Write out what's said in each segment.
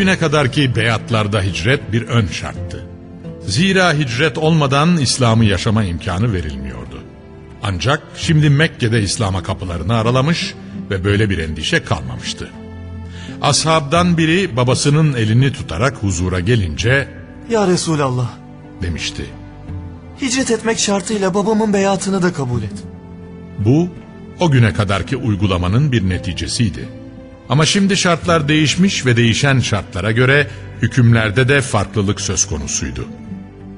Bugüne kadarki beyatlarda hicret bir ön şarttı. Zira hicret olmadan İslam'ı yaşama imkanı verilmiyordu. Ancak şimdi Mekke'de İslam'a kapılarını aralamış ve böyle bir endişe kalmamıştı. Ashabdan biri babasının elini tutarak huzura gelince Ya Resulallah, demişti. hicret etmek şartıyla babamın beyatını da kabul et. Bu o güne kadarki uygulamanın bir neticesiydi. Ama şimdi şartlar değişmiş ve değişen şartlara göre hükümlerde de farklılık söz konusuydu.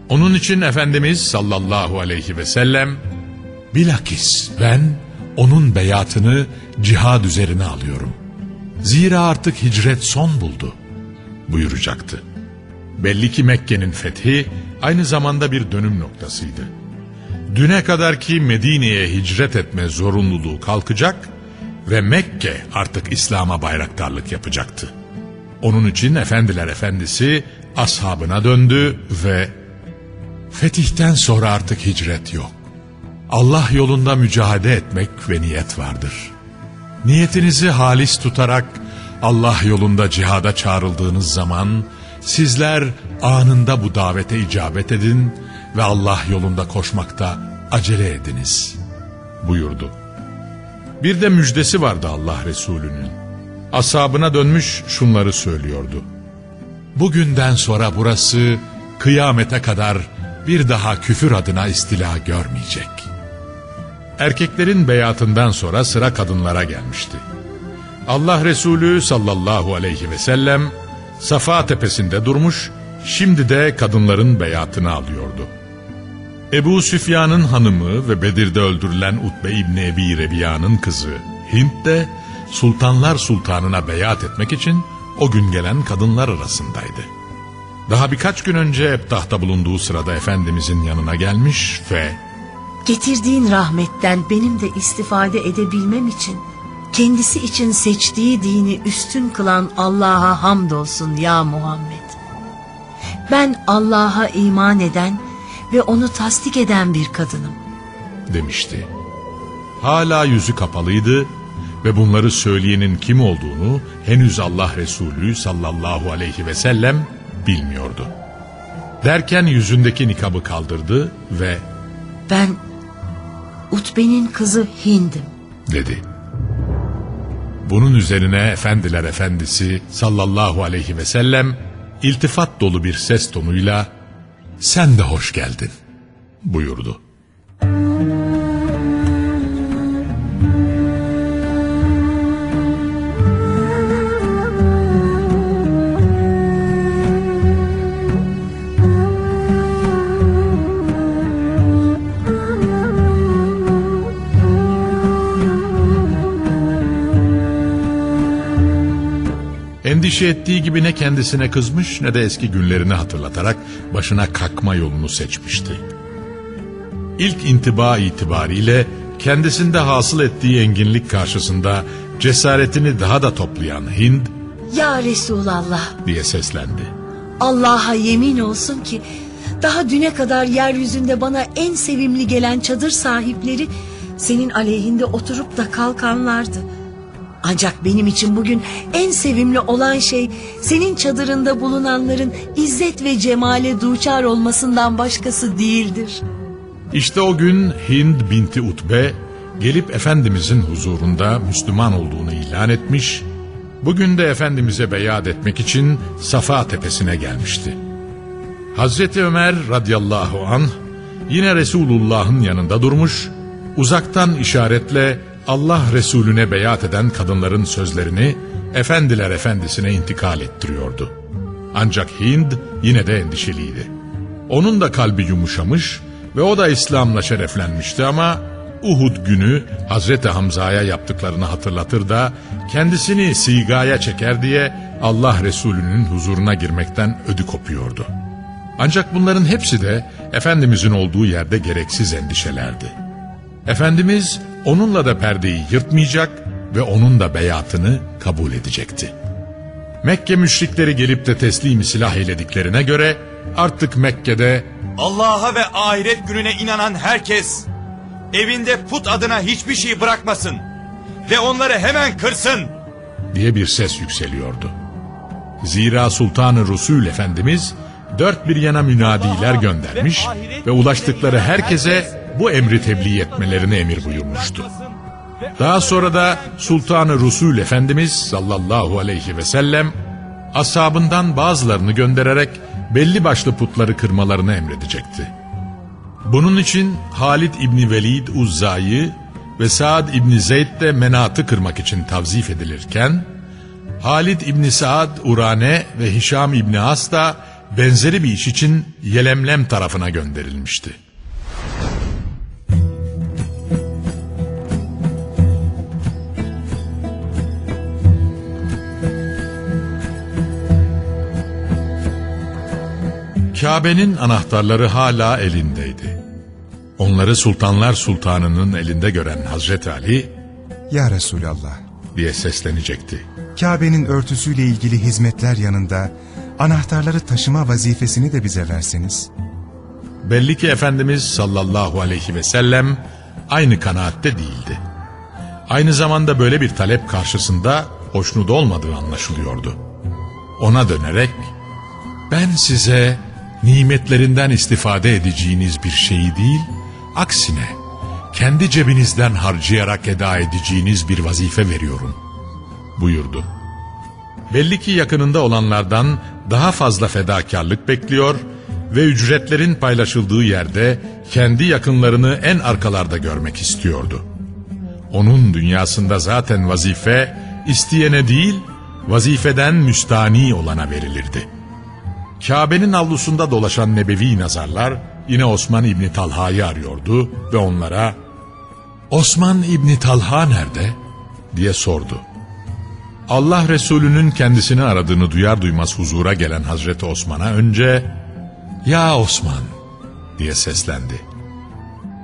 Onun için Efendimiz sallallahu aleyhi ve sellem bilakis ben onun beyatını cihad üzerine alıyorum. Zira artık hicret son buldu buyuracaktı. Belli ki Mekke'nin fethi aynı zamanda bir dönüm noktasıydı. Düne kadarki Medine'ye hicret etme zorunluluğu kalkacak ve Mekke artık İslam'a bayraktarlık yapacaktı. Onun için Efendiler Efendisi ashabına döndü ve fetihten sonra artık hicret yok. Allah yolunda mücadele etmek ve niyet vardır. Niyetinizi halis tutarak Allah yolunda cihada çağrıldığınız zaman sizler anında bu davete icabet edin ve Allah yolunda koşmakta acele ediniz buyurdu. Bir de müjdesi vardı Allah Resulü'nün. Asabına dönmüş şunları söylüyordu. Bugünden sonra burası kıyamete kadar bir daha küfür adına istila görmeyecek. Erkeklerin beyatından sonra sıra kadınlara gelmişti. Allah Resulü sallallahu aleyhi ve sellem Safa tepesinde durmuş, şimdi de kadınların beyatını alıyordu. Ebu Süfyan'ın hanımı ve Bedir'de öldürülen Utbe İbni Ebi Rebiya'nın kızı Hint de Sultanlar Sultanına beyat etmek için o gün gelen kadınlar arasındaydı. Daha birkaç gün önce Ebtah'ta bulunduğu sırada Efendimizin yanına gelmiş ve Getirdiğin rahmetten benim de istifade edebilmem için kendisi için seçtiği dini üstün kılan Allah'a hamdolsun ya Muhammed. Ben Allah'a iman eden ve onu tasdik eden bir kadınım. demişti. Hala yüzü kapalıydı ve bunları söyleyenin kim olduğunu henüz Allah Resulü sallallahu aleyhi ve sellem bilmiyordu. Derken yüzündeki nikabı kaldırdı ve Ben Utbe'nin kızı Hind'im. dedi. Bunun üzerine Efendiler Efendisi sallallahu aleyhi ve sellem iltifat dolu bir ses tonuyla sen de hoş geldin buyurdu. Endişe ettiği gibi ne kendisine kızmış ne de eski günlerini hatırlatarak başına kalkma yolunu seçmişti. İlk intiba itibariyle kendisinde hasıl ettiği enginlik karşısında cesaretini daha da toplayan Hind Ya Resulallah diye seslendi. Allah'a yemin olsun ki daha düne kadar yeryüzünde bana en sevimli gelen çadır sahipleri senin aleyhinde oturup da kalkanlardı. Ancak benim için bugün en sevimli olan şey senin çadırında bulunanların izzet ve cemale duçar olmasından başkası değildir. İşte o gün Hind binti Utbe gelip Efendimizin huzurunda Müslüman olduğunu ilan etmiş, bugün de Efendimiz'e beyat etmek için Safa tepesine gelmişti. Hazreti Ömer radıyallahu anh yine Resulullah'ın yanında durmuş, uzaktan işaretle Allah Resulüne beyat eden kadınların sözlerini Efendiler Efendisi'ne intikal ettiriyordu. Ancak Hind yine de endişeliydi. Onun da kalbi yumuşamış ve o da İslam'la şereflenmişti ama Uhud günü Hazreti Hamza'ya yaptıklarını hatırlatır da kendisini sigaya çeker diye Allah Resulü'nün huzuruna girmekten ödü kopuyordu. Ancak bunların hepsi de Efendimizin olduğu yerde gereksiz endişelerdi. Efendimiz onunla da perdeyi yırtmayacak ve onun da beyatını kabul edecekti. Mekke müşrikleri gelip de teslimi silah eylediklerine göre artık Mekke'de Allah'a ve ahiret gününe inanan herkes evinde put adına hiçbir şey bırakmasın ve onları hemen kırsın. diye bir ses yükseliyordu. Zira Sultanı Resul Efendimiz dört bir yana münadiler göndermiş ve ulaştıkları herkese bu emri tebliğ etmelerini emir buyurmuştu. Daha sonra da Sultanı Resul Efendimiz sallallahu aleyhi ve sellem ashabından bazılarını göndererek belli başlı putları kırmalarını emredecekti. Bunun için Halid İbni Velid Uzza'yı ve Saad İbni Zeyd de Menat'ı kırmak için tavzif edilirken, Halid İbni Saad Urane ve Hişam İbni As da benzeri bir iş için Yelemlem tarafına gönderilmişti. Kabe'nin anahtarları hala elindeydi. Onları Sultanlar Sultanı'nın elinde gören Hazreti Ali Ya Resulallah, diye seslenecekti. Kabe'nin örtüsüyle ilgili hizmetler yanında anahtarları taşıma vazifesini de bize verseniz. Belli ki Efendimiz sallallahu aleyhi ve sellem aynı kanaatte değildi. Aynı zamanda böyle bir talep karşısında hoşnut olmadığı anlaşılıyordu. Ona dönerek ben size nimetlerinden istifade edeceğiniz bir şeyi değil, aksine kendi cebinizden harcayarak eda edeceğiniz bir vazife veriyorum buyurdu. Belli ki yakınında olanlardan daha fazla fedakarlık bekliyor ve ücretlerin paylaşıldığı yerde kendi yakınlarını en arkalarda görmek istiyordu. Onun dünyasında zaten vazife isteyene değil, vazifeden müstani olana verilirdi. Kabe'nin avlusunda dolaşan nebevi nazarlar yine Osman İbni Talha'yı arıyordu ve onlara ''Osman İbni Talha nerede?'' diye sordu. Allah Resulü'nün kendisini aradığını duyar duymaz huzura gelen Hazreti Osman'a önce ''Ya Osman'' diye seslendi.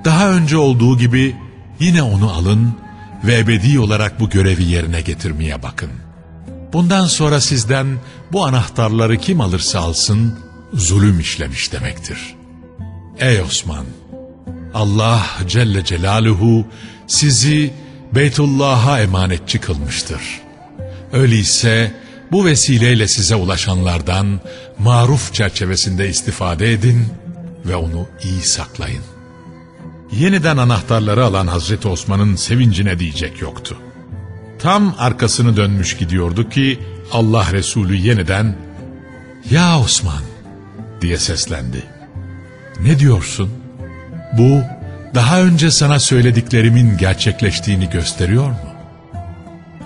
Daha önce olduğu gibi yine onu alın ve ebedi olarak bu görevi yerine getirmeye bakın. Bundan sonra sizden bu anahtarları kim alırsa alsın zulüm işlemiş demektir. Ey Osman! Allah Celle Celaluhu sizi Beytullah'a emanetçi kılmıştır. Öyleyse bu vesileyle size ulaşanlardan maruf çerçevesinde istifade edin ve onu iyi saklayın. Yeniden anahtarları alan Hazreti Osman'ın sevincine diyecek yoktu. Tam arkasını dönmüş gidiyordu ki Allah Resulü yeniden ''Ya Osman'' diye seslendi. ''Ne diyorsun? Bu daha önce sana söylediklerimin gerçekleştiğini gösteriyor mu?''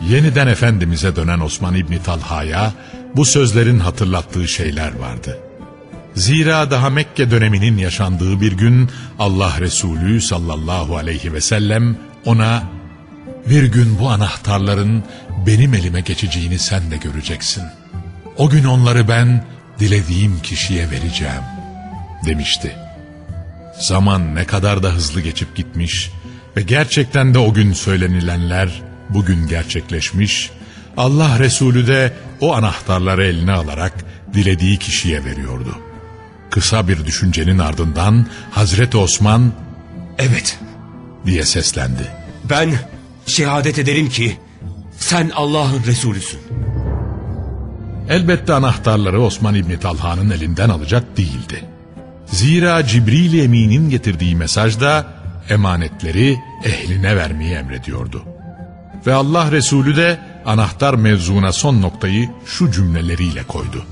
Yeniden Efendimiz'e dönen Osman İbni Talha'ya bu sözlerin hatırlattığı şeyler vardı. Zira daha Mekke döneminin yaşandığı bir gün Allah Resulü sallallahu aleyhi ve sellem ona bir gün bu anahtarların benim elime geçeceğini sen de göreceksin O gün onları ben dilediğim kişiye vereceğim demişti. Zaman ne kadar da hızlı geçip gitmiş ve gerçekten de o gün söylenilenler bugün gerçekleşmiş. Allah Resulü de o anahtarları eline alarak dilediği kişiye veriyordu. Kısa bir düşüncenin ardından Hazreti Osman Evet, diye seslendi. ben şehadet ederim ki sen Allah'ın Resulüsün. Elbette anahtarları Osman İbni Talha'nın elinden alacak değildi. Zira Cibril Emin'in getirdiği mesajda emanetleri ehline vermeyi emrediyordu. Ve Allah Resulü de anahtar mevzuna son noktayı şu cümleleriyle koydu.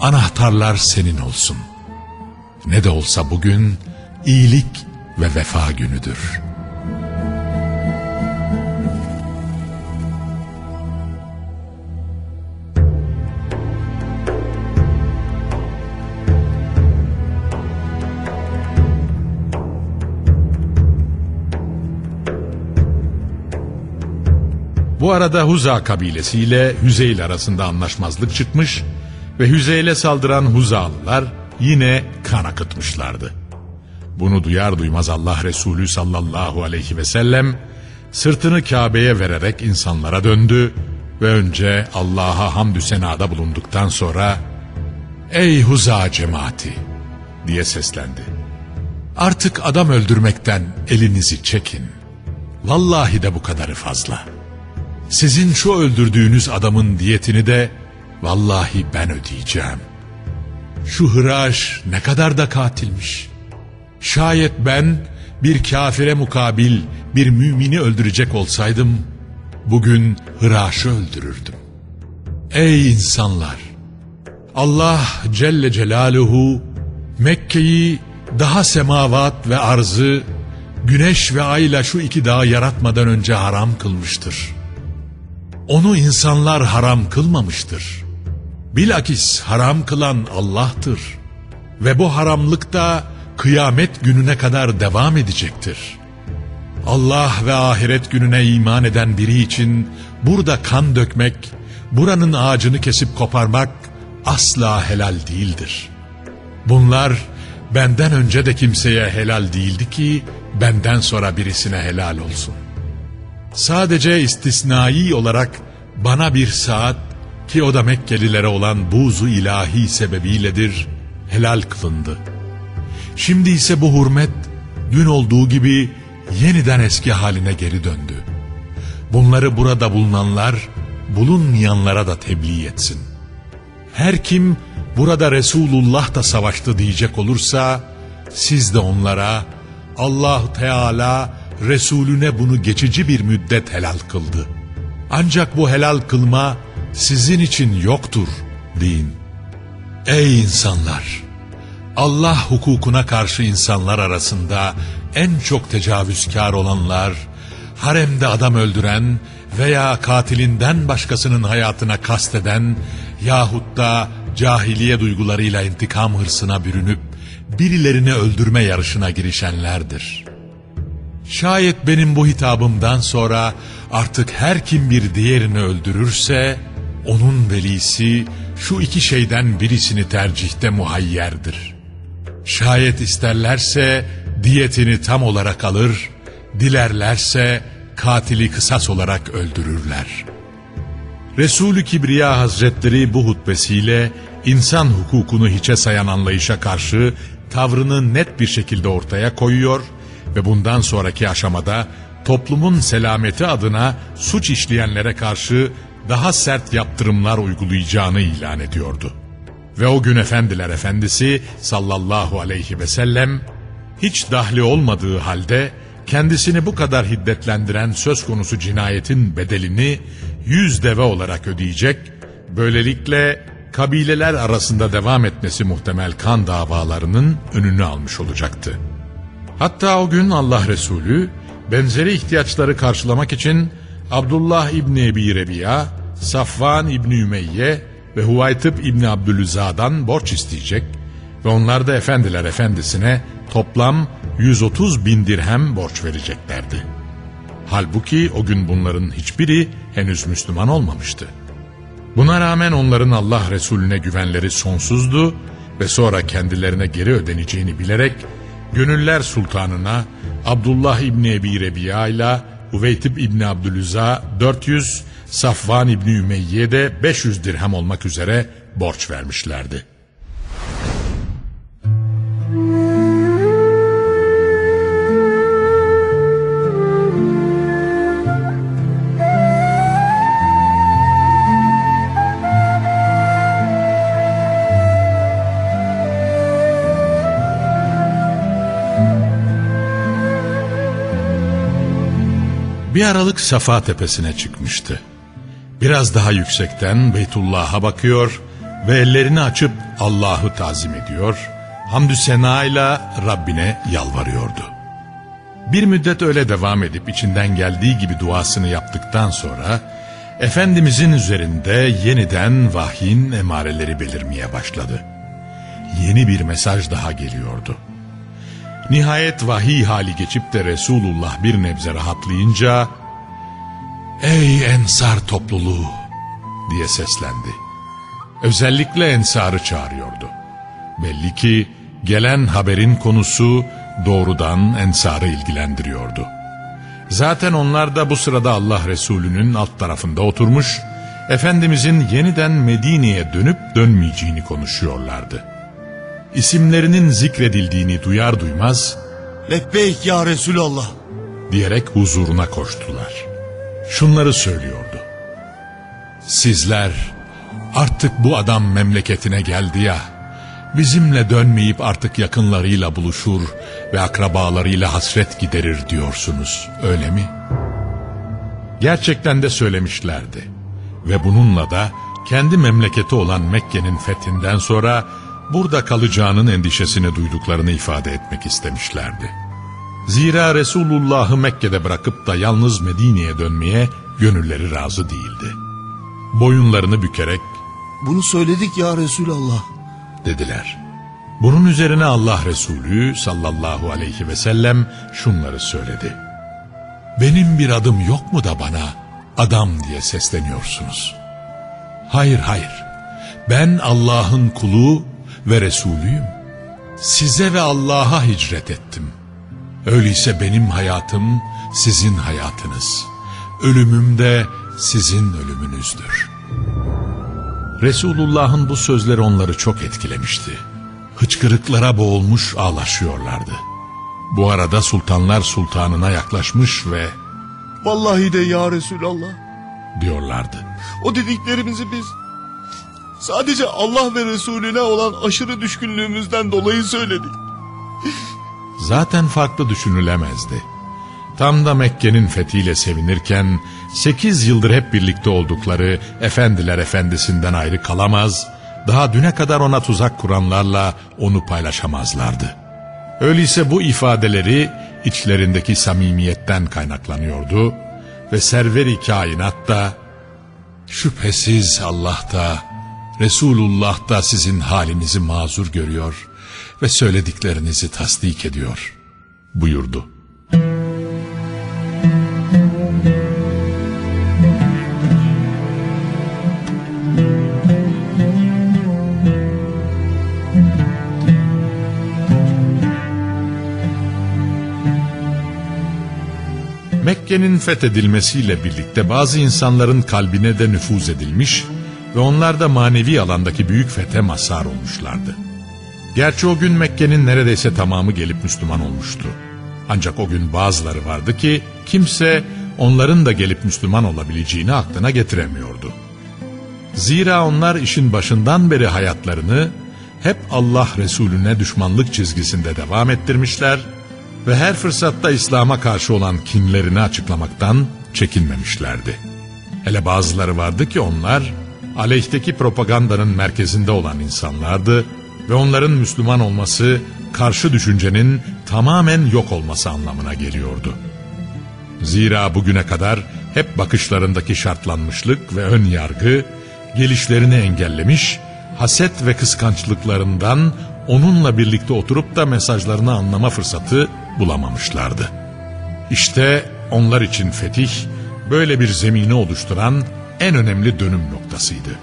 Anahtarlar senin olsun. Ne de olsa bugün iyilik ve vefa günüdür.'' Bu arada Huza kabilesiyle Hüzeyl arasında anlaşmazlık çıkmış ve Hüzeyl'e saldıran Huzalılar yine kan akıtmışlardı. Bunu duyar duymaz Allah Resulü sallallahu aleyhi ve sellem sırtını Kabe'ye vererek insanlara döndü ve önce Allah'a hamdü senada bulunduktan sonra ''Ey Huza cemaati'' diye seslendi. ''Artık adam öldürmekten elinizi çekin. Vallahi de bu kadarı fazla.'' Sizin şu öldürdüğünüz adamın diyetini de vallahi ben ödeyeceğim. Şu Hıraş ne kadar da katilmiş. Şayet ben bir kafire mukabil bir mümini öldürecek olsaydım, bugün Hıraş'ı öldürürdüm. Ey insanlar! Allah Celle Celaluhu Mekke'yi daha semavat ve arzı güneş ve ayla şu iki dağı yaratmadan önce haram kılmıştır.'' Onu insanlar haram kılmamıştır. Bilakis haram kılan Allah'tır. Ve bu haramlık da kıyamet gününe kadar devam edecektir. Allah ve ahiret gününe iman eden biri için burada kan dökmek, buranın ağacını kesip koparmak asla helal değildir. Bunlar benden önce de kimseye helal değildi ki benden sonra birisine helal olsun. Sadece istisnai olarak bana bir saat ki o da Mekkelilere olan buzu ilahi sebebiyledir helal kılındı. Şimdi ise bu hürmet dün olduğu gibi yeniden eski haline geri döndü. Bunları burada bulunanlar bulunmayanlara da tebliğ etsin. Her kim burada Resulullah da savaştı diyecek olursa siz de onlara Allah Teala Resulüne bunu geçici bir müddet helal kıldı. Ancak bu helal kılma sizin için yoktur deyin. Ey insanlar! Allah hukukuna karşı insanlar arasında en çok tecavüzkar olanlar, haremde adam öldüren veya katilinden başkasının hayatına kasteden yahut da cahiliye duygularıyla intikam hırsına bürünüp birilerini öldürme yarışına girişenlerdir.'' Şayet benim bu hitabımdan sonra artık her kim bir diğerini öldürürse, onun velisi şu iki şeyden birisini tercihte muhayyerdir. Şayet isterlerse diyetini tam olarak alır, dilerlerse katili kısas olarak öldürürler. Resulü Kibriya Hazretleri bu hutbesiyle insan hukukunu hiçe sayan anlayışa karşı tavrını net bir şekilde ortaya koyuyor ve bundan sonraki aşamada toplumun selameti adına suç işleyenlere karşı daha sert yaptırımlar uygulayacağını ilan ediyordu. Ve o gün efendiler efendisi sallallahu aleyhi ve sellem hiç dahli olmadığı halde kendisini bu kadar hiddetlendiren söz konusu cinayetin bedelini yüz deve olarak ödeyecek, böylelikle kabileler arasında devam etmesi muhtemel kan davalarının önünü almış olacaktı. Hatta o gün Allah Resulü benzeri ihtiyaçları karşılamak için Abdullah İbni Ebi Rebiya, Safvan İbni Ümeyye ve Huvaytıp İbni Abdülüza'dan borç isteyecek ve onlar da efendiler efendisine toplam 130 bin dirhem borç vereceklerdi. Halbuki o gün bunların hiçbiri henüz Müslüman olmamıştı. Buna rağmen onların Allah Resulüne güvenleri sonsuzdu ve sonra kendilerine geri ödeneceğini bilerek Gönüller Sultanına Abdullah İbni Ebi Rebiya ile Hüveytib İbni Abdülüza 400, Safvan İbni Ümeyye de 500 dirhem olmak üzere borç vermişlerdi. Bir aralık Safa tepesine çıkmıştı. Biraz daha yüksekten Beytullah'a bakıyor ve ellerini açıp Allah'ı tazim ediyor, hamdü senayla Rabbine yalvarıyordu. Bir müddet öyle devam edip içinden geldiği gibi duasını yaptıktan sonra Efendimizin üzerinde yeniden vahyin emareleri belirmeye başladı. Yeni bir mesaj daha geliyordu. Nihayet vahiy hali geçip de Resulullah bir nebze rahatlayınca ''Ey ensar topluluğu!'' diye seslendi. Özellikle ensarı çağırıyordu. Belli ki gelen haberin konusu doğrudan ensarı ilgilendiriyordu. Zaten onlar da bu sırada Allah Resulü'nün alt tarafında oturmuş, Efendimizin yeniden Medine'ye dönüp dönmeyeceğini konuşuyorlardı. İsimlerinin zikredildiğini duyar duymaz, Lebbeyk ya Resulallah. diyerek huzuruna koştular. Şunları söylüyordu. Sizler artık bu adam memleketine geldi ya, bizimle dönmeyip artık yakınlarıyla buluşur ve akrabalarıyla hasret giderir diyorsunuz, öyle mi? Gerçekten de söylemişlerdi. Ve bununla da kendi memleketi olan Mekke'nin fethinden sonra burada kalacağının endişesini duyduklarını ifade etmek istemişlerdi. Zira Resulullah'ı Mekke'de bırakıp da yalnız Medine'ye dönmeye gönülleri razı değildi. Boyunlarını bükerek Bunu söyledik ya Resulallah. dediler. Bunun üzerine Allah Resulü sallallahu aleyhi ve sellem şunları söyledi. Benim bir adım yok mu da bana adam diye sesleniyorsunuz? Hayır hayır. Ben Allah'ın kulu ve Resulüyüm. Size ve Allah'a hicret ettim. Öyleyse benim hayatım sizin hayatınız. Ölümüm de sizin ölümünüzdür. Resulullah'ın bu sözleri onları çok etkilemişti. Hıçkırıklara boğulmuş ağlaşıyorlardı. Bu arada sultanlar sultanına yaklaşmış ve Vallahi de ya Resulallah. diyorlardı. O dediklerimizi biz sadece Allah ve Resulüne olan aşırı düşkünlüğümüzden dolayı söyledik. Zaten farklı düşünülemezdi. Tam da Mekke'nin fethiyle sevinirken sekiz yıldır hep birlikte oldukları efendiler efendisinden ayrı kalamaz, daha düne kadar ona tuzak kuranlarla onu paylaşamazlardı. Öyleyse bu ifadeleri içlerindeki samimiyetten kaynaklanıyordu ve serveri kainat da şüphesiz Allah da Resulullah da sizin halinizi mazur görüyor ve söylediklerinizi tasdik ediyor buyurdu. Mekke'nin fethedilmesiyle birlikte bazı insanların kalbine de nüfuz edilmiş ve onlar da manevi alandaki büyük fethe mazhar olmuşlardı. Gerçi o gün Mekke'nin neredeyse tamamı gelip Müslüman olmuştu. Ancak o gün bazıları vardı ki kimse onların da gelip Müslüman olabileceğini aklına getiremiyordu. Zira onlar işin başından beri hayatlarını hep Allah Resulüne düşmanlık çizgisinde devam ettirmişler ve her fırsatta İslam'a karşı olan kinlerini açıklamaktan çekinmemişlerdi. Hele bazıları vardı ki onlar aleyhteki propagandanın merkezinde olan insanlardı ve onların Müslüman olması karşı düşüncenin tamamen yok olması anlamına geliyordu. Zira bugüne kadar hep bakışlarındaki şartlanmışlık ve ön yargı gelişlerini engellemiş, haset ve kıskançlıklarından onunla birlikte oturup da mesajlarını anlama fırsatı bulamamışlardı. İşte onlar için fetih böyle bir zemini oluşturan en önemli dönüm noktasıydı.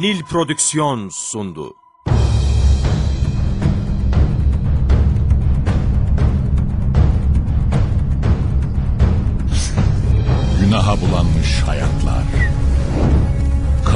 Nil Prodüksiyon sundu.